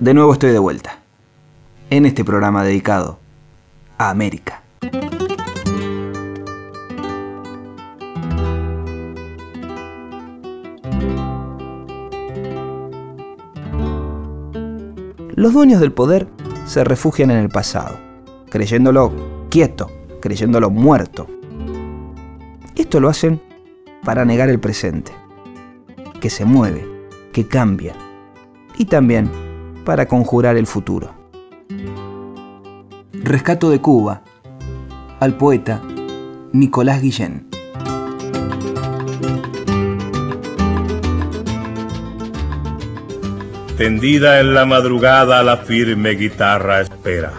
De nuevo estoy de vuelta, en este programa dedicado a América. Los dueños del poder se refugian en el pasado, creyéndolo quieto, creyéndolo muerto. Esto lo hacen para negar el presente, que se mueve, que cambia, y también para conjurar el futuro. Rescato de Cuba al poeta Nicolás Guillén. Tendida en la madrugada la firme guitarra espera,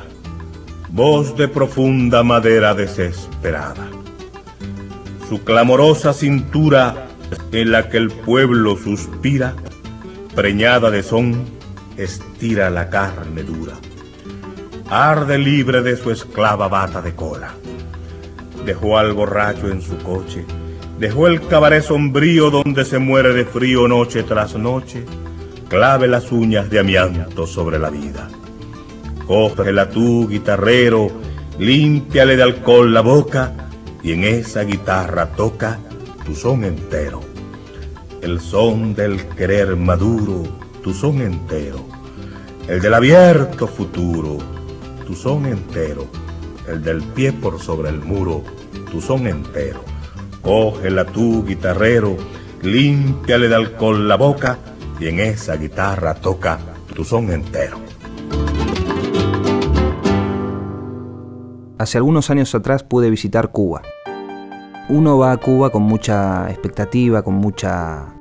voz de profunda madera desesperada. Su clamorosa cintura en la que el pueblo suspira, preñada de son, estira la carne dura. Arde libre de su esclava bata de cola. Dejó al borracho en su coche, dejó el cabaret sombrío donde se muere de frío noche tras noche, clave las uñas de amianto sobre la vida. Cógela tú, guitarrero, límpiale de alcohol la boca y en esa guitarra toca tu son entero. El son del querer maduro, tu son entero. El del abierto futuro, tu son entero. El del pie por sobre el muro, tu son entero. Cógela tú, guitarrero, límpiale de alcohol la boca y en esa guitarra toca tu son entero. Hace algunos años atrás pude visitar Cuba. Uno va a Cuba con mucha expectativa, con mucha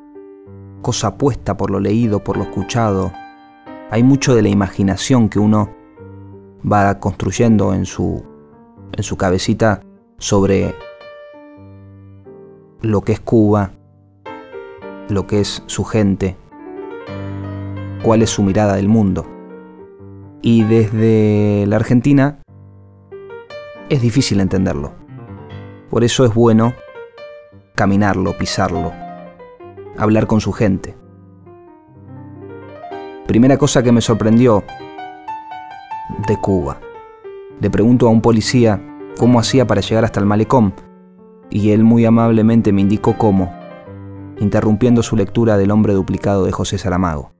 cosa puesta por lo leído, por lo escuchado. Hay mucho de la imaginación que uno va construyendo en su, en su cabecita sobre lo que es Cuba, lo que es su gente, cuál es su mirada del mundo. Y desde la Argentina es difícil entenderlo. Por eso es bueno caminarlo, pisarlo, hablar con su gente. Primera cosa que me sorprendió de Cuba. Le pregunto a un policía cómo hacía para llegar hasta el malecón y él muy amablemente me indicó cómo, interrumpiendo su lectura del hombre duplicado de José Saramago.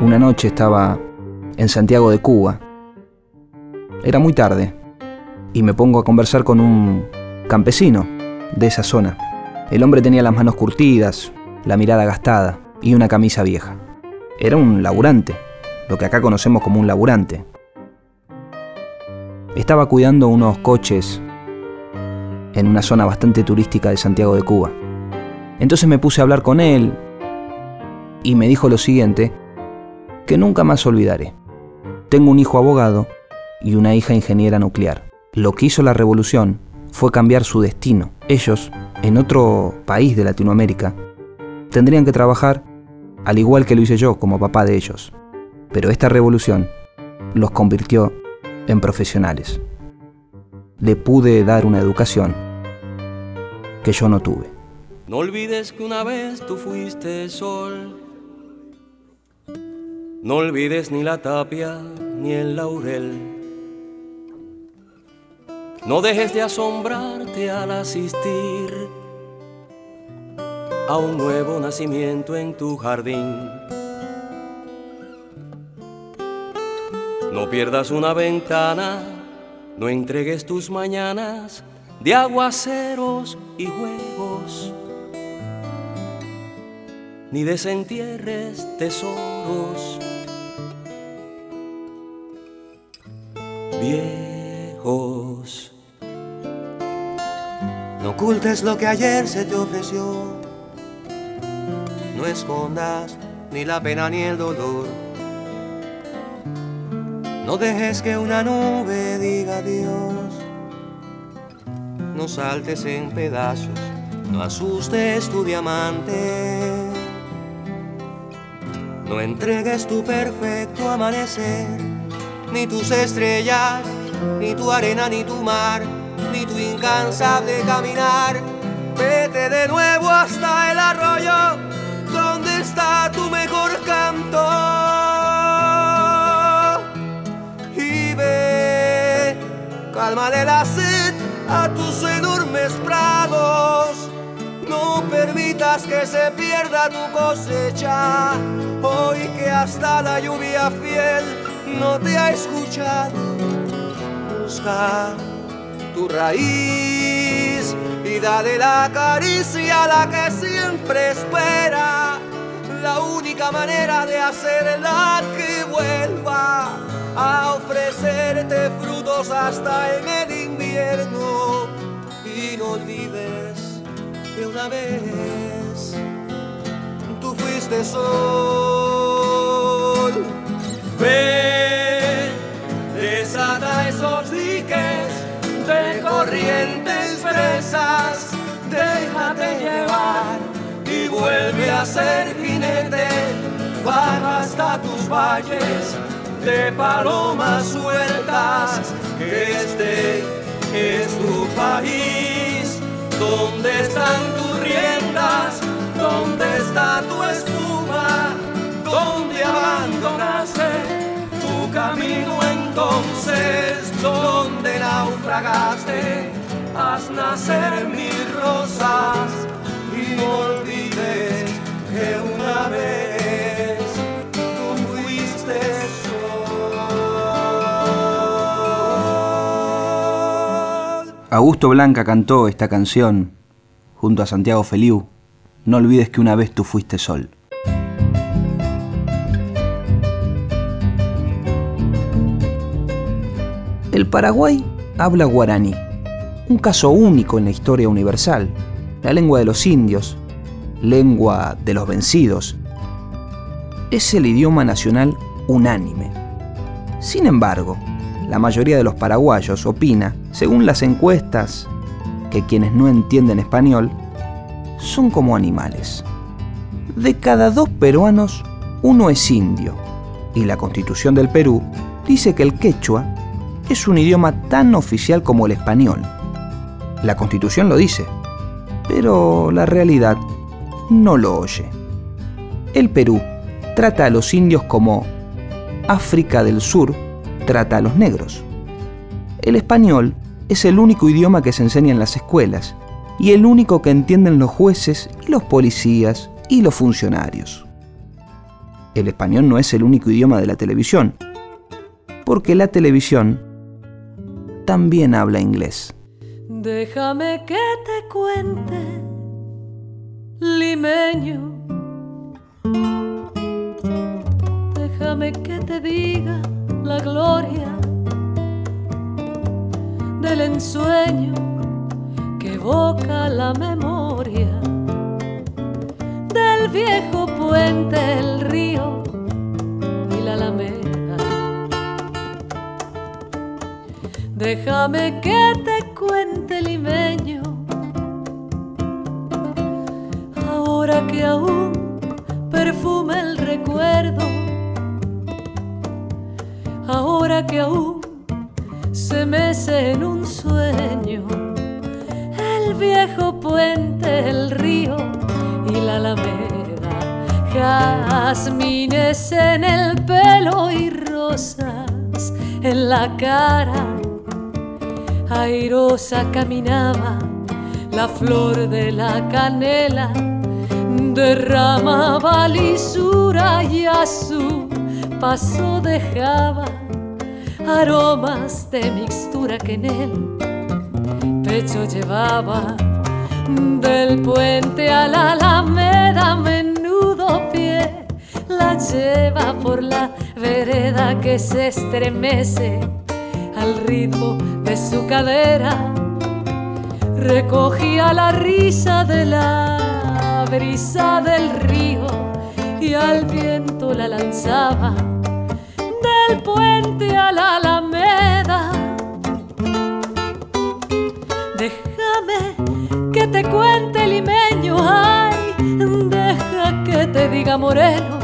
Una noche estaba en Santiago de Cuba. Era muy tarde y me pongo a conversar con un campesino de esa zona. El hombre tenía las manos curtidas, la mirada gastada y una camisa vieja. Era un laburante, lo que acá conocemos como un laburante. Estaba cuidando unos coches en una zona bastante turística de Santiago de Cuba. Entonces me puse a hablar con él y me dijo lo siguiente, que nunca más olvidaré. Tengo un hijo abogado y una hija ingeniera nuclear. Lo que hizo la revolución fue cambiar su destino. Ellos, en otro país de Latinoamérica, tendrían que trabajar al igual que lo hice yo como papá de ellos. Pero esta revolución los convirtió en profesionales. Le pude dar una educación que yo no tuve. No olvides que una vez tú fuiste sol no olvides ni la tapia ni el laurel. No dejes de asombrarte al asistir a un nuevo nacimiento en tu jardín. No pierdas una ventana, no entregues tus mañanas de aguaceros y juegos, ni desentierres tesoros viejos. No ocultes lo que ayer se te ofreció. No escondas ni la pena ni el dolor. No dejes que una nube diga adiós. No saltes en pedazos, no asustes tu diamante. No entregues tu perfecto amanecer ni tus estrellas, ni tu arena, ni tu mar, ni tu incansable caminar. Vete de nuevo hasta el arroyo, donde está tu mejor canto. Y ve, calma de la sed a tus enormes prados. No permitas que se pierda tu cosecha, hoy que hasta la lluvia fiel no te ha escuchado. Busca tu raíz y dale la caricia a la que siempre espera. La única manera de hacerla que vuelva a ofrecerte frutos hasta en el invierno. Y no olvides que una vez tú fuiste sol. Ven, desata esos diques de corrientes fresas, déjate llevar y vuelve a ser jinete, baja hasta tus valles de palomas sueltas, que este es tu país, donde están tus riendas, donde está tu espuma, donde abandonaste tu camino entonces, donde naufragaste, haz nacer mil rosas y no olvides que una vez tú fuiste sol. Augusto Blanca cantó esta canción junto a Santiago Feliu. No olvides que una vez tú fuiste sol. El Paraguay habla guaraní, un caso único en la historia universal, la lengua de los indios, lengua de los vencidos. Es el idioma nacional unánime. Sin embargo, la mayoría de los paraguayos opina, según las encuestas, que quienes no entienden español son como animales. De cada dos peruanos, uno es indio, y la constitución del Perú dice que el quechua es un idioma tan oficial como el español. La constitución lo dice, pero la realidad no lo oye. El Perú trata a los indios como África del Sur trata a los negros. El español es el único idioma que se enseña en las escuelas y el único que entienden los jueces y los policías y los funcionarios. El español no es el único idioma de la televisión, porque la televisión también habla inglés. Déjame que te cuente, limeño. Déjame que te diga la gloria del ensueño que evoca la memoria del viejo puente, el río Déjame que te cuente, limeño, ahora que aún perfume el recuerdo, ahora que aún se mece en un sueño. El viejo puente, el río y la alameda, jazmines en el pelo y rosas en la cara airosa caminaba la flor de la canela, derramaba lisura y a su paso dejaba aromas de mixtura que en el pecho llevaba. Del puente a la alameda, menudo pie la lleva por la vereda que se estremece al ritmo de su cadera. Recogía la risa de la brisa del río y al viento la lanzaba del puente a la alameda. Déjame que te cuente limeño, ay, deja que te diga moreno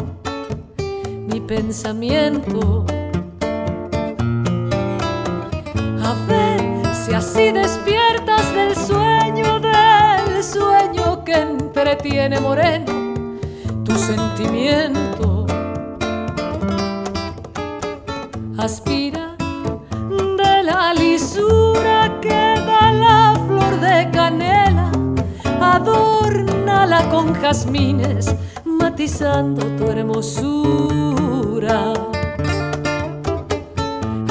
mi pensamiento A ver si así despiertas del sueño, del sueño que entretiene moreno tu sentimiento. Aspira de la lisura que da la flor de canela, adórnala con jazmines, matizando tu hermosura.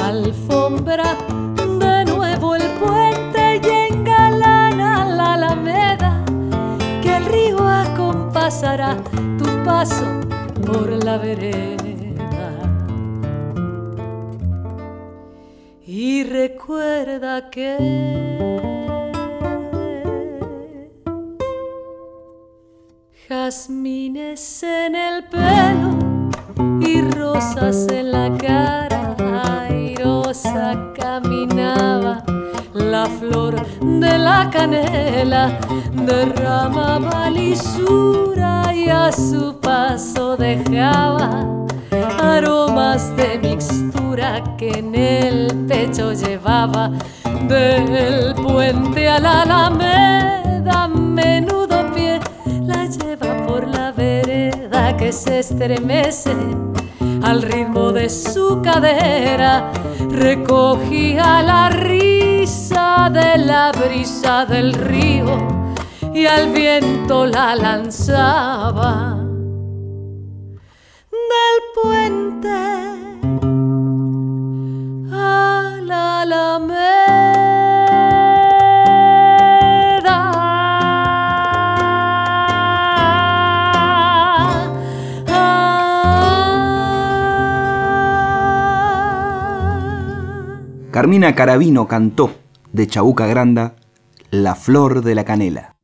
Alfombra por la vereda. Y recuerda que jazmines en el pelo y rosas en la cara, airosa caminaba flor de la canela, derramaba lisura y a su paso dejaba aromas de mixtura que en el pecho llevaba. Del puente a la alameda menudo pie la lleva por la vereda que se estremece. Al ritmo de su cadera recogía la risa brisa del río y al viento la lanzaba del puente a la alameda. Carmina Carabino cantó de Chabuca Granda La flor de la canela.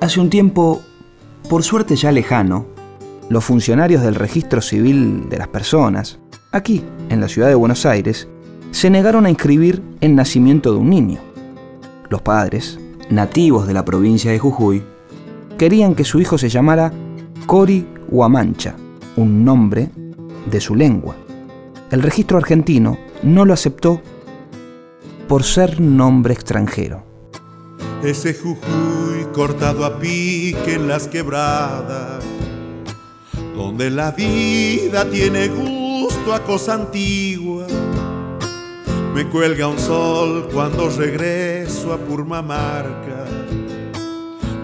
Hace un tiempo, por suerte ya lejano, los funcionarios del registro civil de las personas, aquí, en la ciudad de Buenos Aires, se negaron a inscribir el nacimiento de un niño. Los padres, nativos de la provincia de Jujuy, querían que su hijo se llamara Cori Huamancha, un nombre de su lengua. El registro argentino no lo aceptó por ser nombre extranjero. Ese Jujuy cortado a pique en las quebradas, donde la vida tiene gusto a cosa antigua. Me cuelga un sol cuando regreso a Purmamarca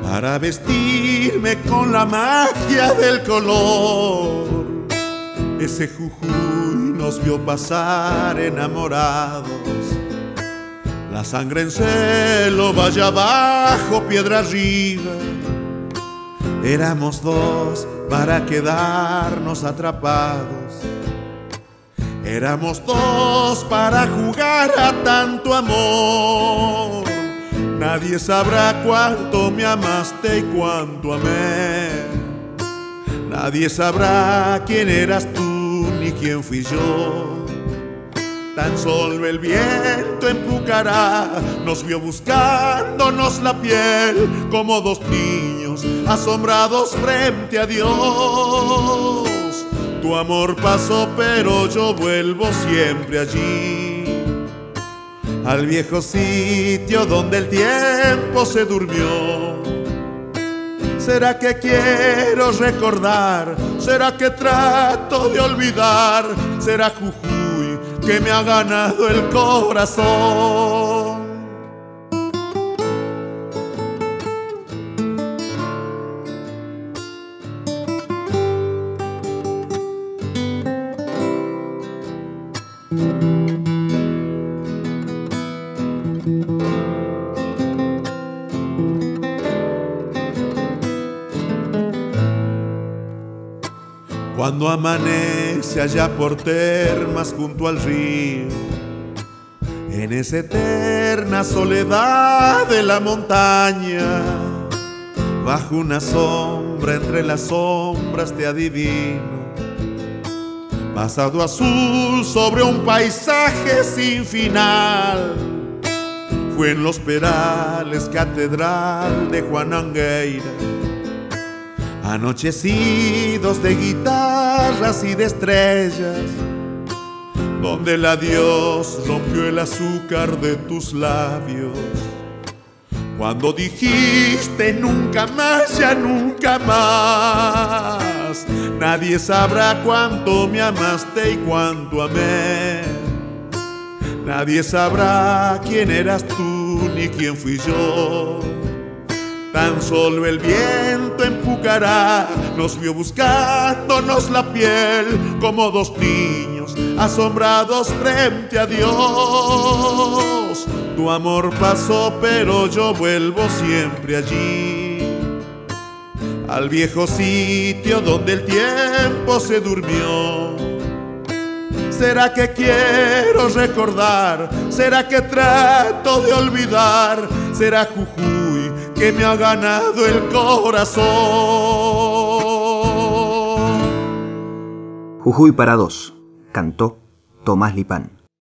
para vestirme con la magia del color. Ese Jujuy nos vio pasar enamorados. La sangre en celo, vaya abajo, piedra arriba. Éramos dos para quedarnos atrapados. Éramos dos para jugar a tanto amor. Nadie sabrá cuánto me amaste y cuánto amé. Nadie sabrá quién eras tú ni quién fui yo. Tan solo el viento en Pucará nos vio buscándonos la piel como dos niños asombrados frente a Dios. Tu amor pasó, pero yo vuelvo siempre allí, al viejo sitio donde el tiempo se durmió. ¿Será que quiero recordar? ¿Será que trato de olvidar? ¿Será Jujuy que me ha ganado el corazón? Cuando amanece allá por termas junto al río, en esa eterna soledad de la montaña, bajo una sombra entre las sombras te adivino, pasado azul sobre un paisaje sin final. Fue en los perales catedral de Juan Angueira anochecidos de guitarras y de estrellas, donde el adiós rompió el azúcar de tus labios. Cuando dijiste nunca más, ya nunca más, nadie sabrá cuánto me amaste y cuánto amé. Nadie sabrá quién eras tú ni quién fui yo. Tan solo el viento en Pucará nos vio buscándonos la piel como dos niños asombrados frente a Dios. Tu amor pasó, pero yo vuelvo siempre allí, al viejo sitio donde el tiempo se durmió. ¿Será que quiero recordar? ¿Será que trato de olvidar? ¿Será Jujuy que me ha ganado el corazón? Jujuy para dos, cantó Tomás Lipán.